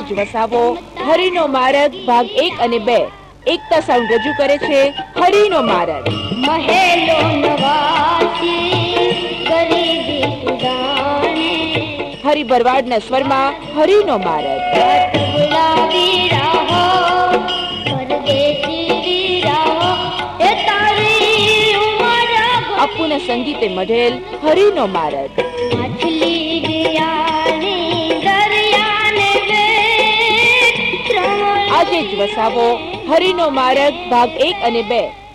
જ વસાવો. હરિનો માર્ગ ભાગ એક અને બે. એકતા સાઉન્ડ રજૂ કરે છે હરિનો માર્ગ. મહેલો હરિ ભરવાડના સ્વરમાં હરિનો માર્ગ. અપુના સંગીતે મઢેલ હરિનો માર્ગ. વસાવો. હરિનો માર્ગ ભાગ એક અને બે.